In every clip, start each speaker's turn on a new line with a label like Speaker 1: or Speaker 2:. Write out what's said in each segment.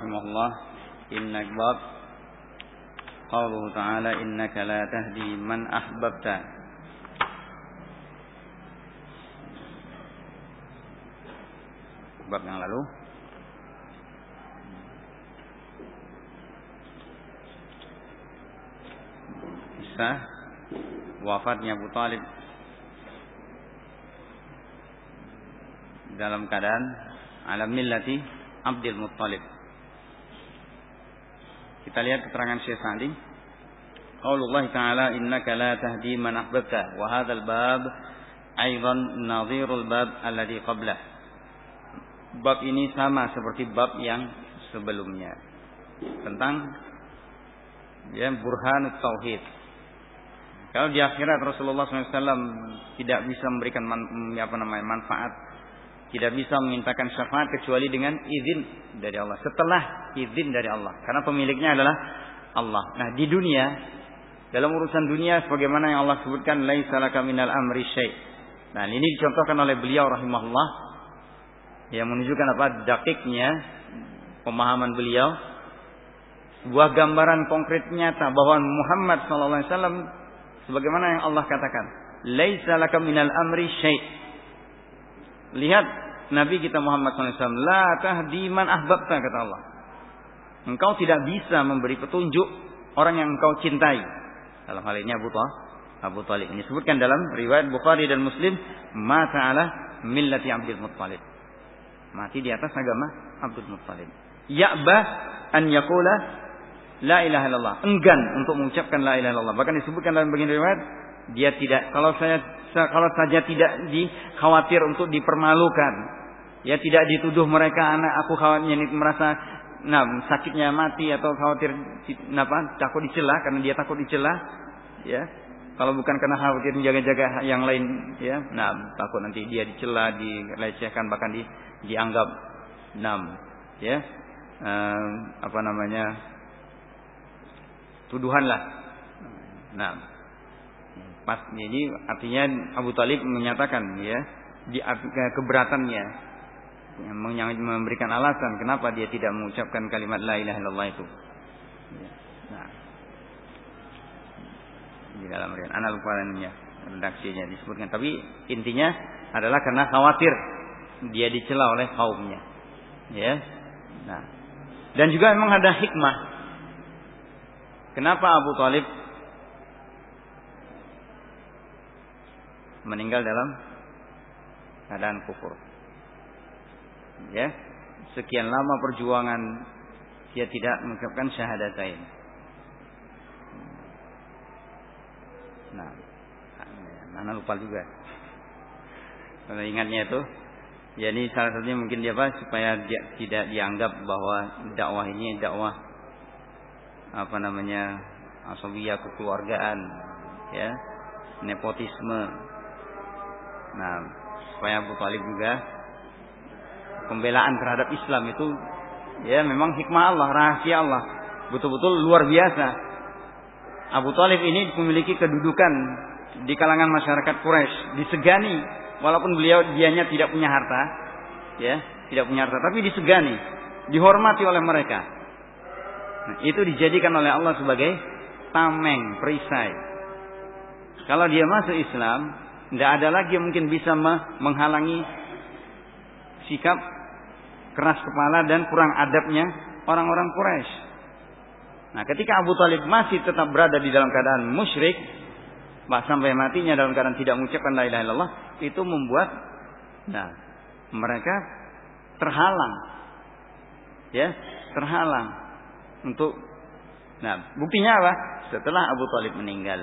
Speaker 1: رحمه الله إنك باب قوله تعالى إنك لا تهدي من أحببت bab yang lalu kisah wafatnya Abu Talib dalam keadaan alam millati Abdul Muttalib. Kita lihat keterangan Syekh Sa'di. Qaulullah Ta'ala innaka la tahdi man ahbabta wa hadzal bab aidan nadhirul bab alladhi qablah. Bab ini sama seperti bab yang sebelumnya tentang ya burhan tauhid. Kalau di akhirat Rasulullah SAW tidak bisa memberikan man, apa namanya manfaat tidak bisa memintakan syafaat kecuali dengan izin dari Allah. Setelah izin dari Allah. Karena pemiliknya adalah Allah. Nah, di dunia dalam urusan dunia sebagaimana yang Allah sebutkan laisa minal amri syai. Nah, ini dicontohkan oleh beliau rahimahullah yang menunjukkan apa dakiknya pemahaman beliau sebuah gambaran konkret nyata bahwa Muhammad SAW sebagaimana yang Allah katakan laisa laka minal amri syai' Lihat Nabi kita Muhammad SAW. La tahdi man ahbabta kata Allah. Engkau tidak bisa memberi petunjuk orang yang engkau cintai. Dalam hal ini Abu Talib. Abu Talib ini disebutkan dalam riwayat Bukhari dan Muslim. Mata ala millati Abdul Muttalib. Mati di atas agama Abdul Muttalib. Ya'bah an yakula la ilaha illallah. Enggan untuk mengucapkan la ilaha illallah. Bahkan disebutkan dalam bagian riwayat dia tidak kalau saya kalau saja tidak dikhawatir untuk dipermalukan ya tidak dituduh mereka anak aku khawatir merasa nah sakitnya mati atau khawatir apa takut dicela karena dia takut dicela ya. Kalau bukan karena khawatir menjaga-jaga yang lain ya nah takut nanti dia dicela dilecehkan bahkan di, dianggap nam ya eh, apa namanya tuduhan lah nah Pas ini artinya Abu Talib menyatakan ya di keberatannya yang memberikan alasan kenapa dia tidak mengucapkan kalimat la ilaha illallah itu. Ya. Nah. Di dalam rian ana lupa redaksinya disebutkan tapi intinya adalah karena khawatir dia dicela oleh kaumnya. Ya. Nah. Dan juga memang ada hikmah. Kenapa Abu Talib meninggal dalam keadaan kufur. Ya, sekian lama perjuangan dia tidak mengucapkan syahadatain. Nah, mana lupa juga. Kalau ingatnya itu, ini salah satunya mungkin dia apa supaya dia tidak dianggap bahwa dakwah ini dakwah apa namanya asabiyah kekeluargaan, ya nepotisme Nah, supaya Abu Talib juga pembelaan terhadap Islam itu ya memang hikmah Allah, rahasia Allah. Betul-betul luar biasa. Abu Talib ini memiliki kedudukan di kalangan masyarakat Quraisy, disegani walaupun beliau dianya tidak punya harta, ya, tidak punya harta, tapi disegani, dihormati oleh mereka. Nah, itu dijadikan oleh Allah sebagai tameng, perisai. Kalau dia masuk Islam, tidak ada lagi yang mungkin bisa menghalangi sikap keras kepala dan kurang adabnya orang-orang Quraisy. Nah, ketika Abu Talib masih tetap berada di dalam keadaan musyrik, bahkan sampai matinya dalam keadaan tidak mengucapkan la ilaha illallah, itu membuat nah, mereka terhalang. Ya, terhalang untuk Nah, buktinya apa? Setelah Abu Talib meninggal,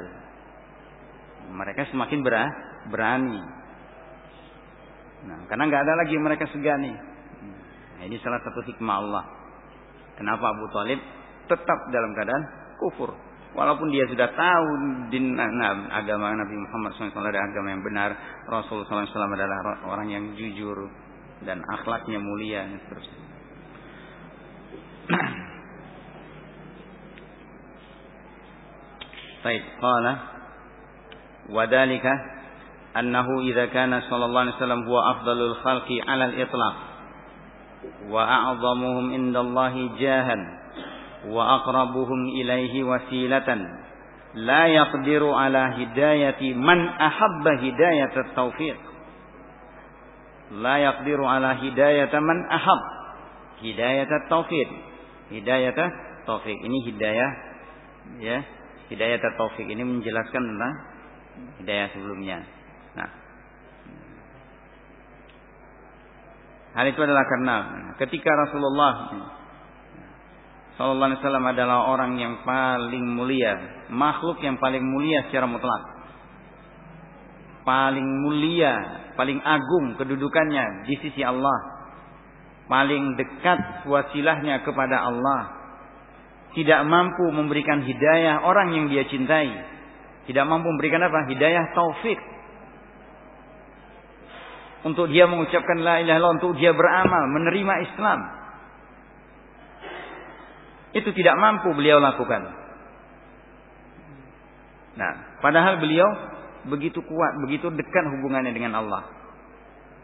Speaker 1: mereka semakin berah, berani. Nah, karena nggak ada lagi mereka segani. Nah, ini salah satu hikmah Allah. Kenapa Abu Talib tetap dalam keadaan kufur. Walaupun dia sudah tahu din, nah, agama Nabi Muhammad SAW adalah agama yang benar. Rasulullah SAW adalah orang yang jujur. Dan akhlaknya mulia. Dan seterusnya. Baik, qala wadalika annahu idza kana sallallahu alaihi wasallam huwa afdalul khalqi 'ala al-itlaq وأعظمهم عند الله جاها وأقربهم إليه وسيلة لا يقدر على هداية من أحب هداية التوفيق لا يقدر على هداية من أحب هداية التوفيق هداية التوفيق ini hidayah ya hidayah taufik ini menjelaskan tentang hidayah sebelumnya nah. Hal itu adalah karena ketika Rasulullah Sallallahu Alaihi Wasallam adalah orang yang paling mulia, makhluk yang paling mulia secara mutlak, paling mulia, paling agung kedudukannya di sisi Allah, paling dekat wasilahnya kepada Allah, tidak mampu memberikan hidayah orang yang dia cintai, tidak mampu memberikan apa? Hidayah taufik untuk dia mengucapkan la ilaha illallah, untuk dia beramal, menerima Islam itu tidak mampu beliau lakukan. Nah, padahal beliau begitu kuat, begitu dekat hubungannya dengan Allah.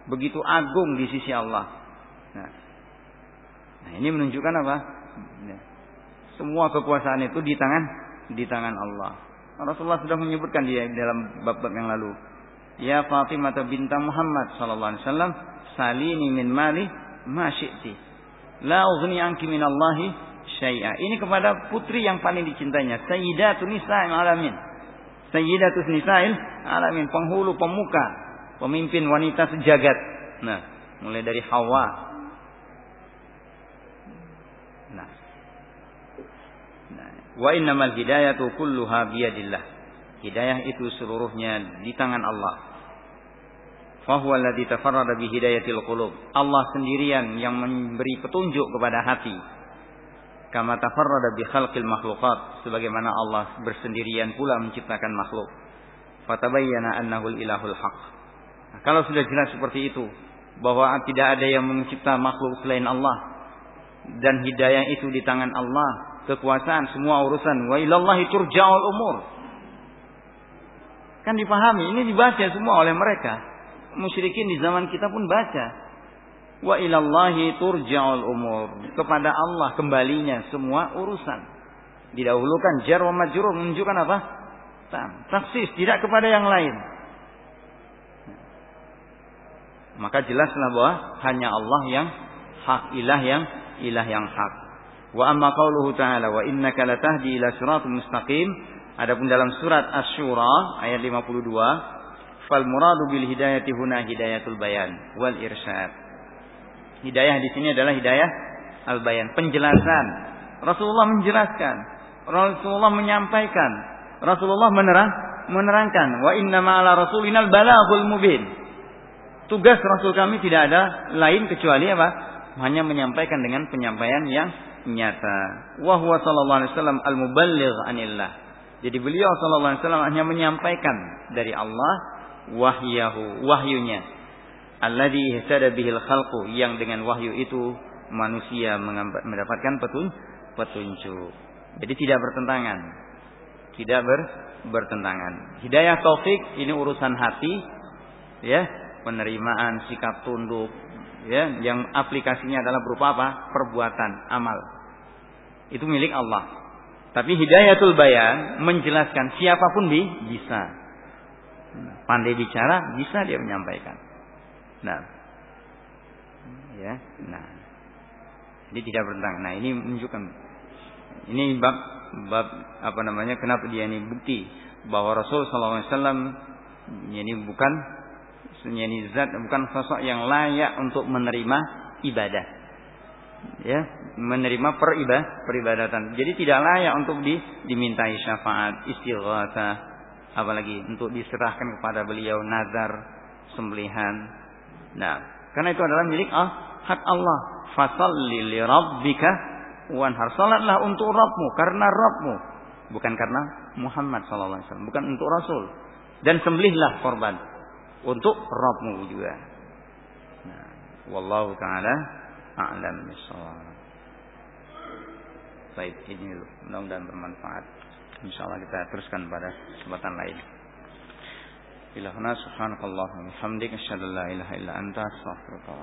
Speaker 1: Begitu agung di sisi Allah. Nah, nah ini menunjukkan apa? Ya. Semua kekuasaan itu di tangan di tangan Allah. Rasulullah sudah menyebutkan dia dalam bab-bab yang lalu. Ya Fatimah binta Muhammad sallallahu alaihi wasallam, salini min mali ma syi'ti. La ughni anki min Allahi syai'a. Ini kepada putri yang paling dicintainya, Sayyidatun Nisa'il Alamin. Sayyidatun Nisa'il Alamin, penghulu pemuka, pemimpin wanita sejagat. Nah, mulai dari Hawa. Nah. nah. Wa innamal hidayatu kulluha biyadillah. Hidayah itu seluruhnya di tangan Allah. Fahuwa alladhi tafarrada bi hidayatil qulub. Allah sendirian yang memberi petunjuk kepada hati. Kama tafarrada bi khalqil makhluqat. Sebagaimana Allah bersendirian pula menciptakan makhluk. Fatabayyana annahu ilahul haq. Nah, kalau sudah jelas seperti itu bahwa tidak ada yang mencipta makhluk selain Allah dan hidayah itu di tangan Allah kekuasaan semua urusan wa ilallahi turja'ul umur kan dipahami ini dibaca semua oleh mereka musyrikin di zaman kita pun baca Wa ilallahi turja'ul umur. Kepada Allah kembalinya semua urusan. Didahulukan jar wa majrur menunjukkan apa? Taksis tidak kepada yang lain. Maka jelaslah bahwa hanya Allah yang hak, ilah yang ilah yang hak. Wa amma qauluhu ta'ala wa innaka latahdi ila siratal mustaqim. Adapun dalam surat Asy-Syura ayat 52, fal muradu bil hidayati huna hidayatul bayan wal irsyad. Hidayah di sini adalah hidayah al-bayan, penjelasan. Rasulullah menjelaskan, Rasulullah menyampaikan, Rasulullah menerang, menerangkan, wa inna ma'ala rasulinal balaghul mubin. Tugas Rasul kami tidak ada lain kecuali apa? Hanya menyampaikan dengan penyampaian yang nyata. Wa huwa sallallahu alaihi wasallam al-muballigh anillah. Jadi beliau sallallahu alaihi hanya menyampaikan dari Allah wahyahu, wahyunya alladhi ihtada bihil khalqu yang dengan wahyu itu manusia mendapatkan petun petunjuk. Jadi tidak bertentangan. Tidak ber, bertentangan. Hidayah taufik ini urusan hati ya, penerimaan sikap tunduk ya, yang aplikasinya adalah berupa apa? perbuatan, amal. Itu milik Allah. Tapi hidayatul bayan menjelaskan siapa pun bi bisa. Pandai bicara bisa dia menyampaikan. Nah. Ya, nah. Jadi tidak bertentangan. Nah, ini menunjukkan ini bab bab apa namanya? Kenapa dia ini bukti bahwa Rasul wasallam ini bukan ini zat bukan sosok yang layak untuk menerima ibadah. Ya, menerima peribadah, peribadatan. Jadi tidak layak untuk di, dimintai syafaat, istighatsah, apalagi untuk diserahkan kepada beliau nazar, sembelihan, Nah, karena itu adalah milik ah, hak Allah. Fasalli li rabbika wanhar. Salatlah untuk Rabbmu karena Rabbmu, bukan karena Muhammad sallallahu alaihi wasallam, bukan untuk Rasul. Dan sembelihlah korban untuk Rabbmu juga. Nah, wallahu taala a'lam bishawab. Baik, ini mudah-mudahan bermanfaat. Insyaallah kita teruskan pada kesempatan lain. Bila hana subhanakallahumma hamdika asyhadu an la ilaha illa anta astaghfiruka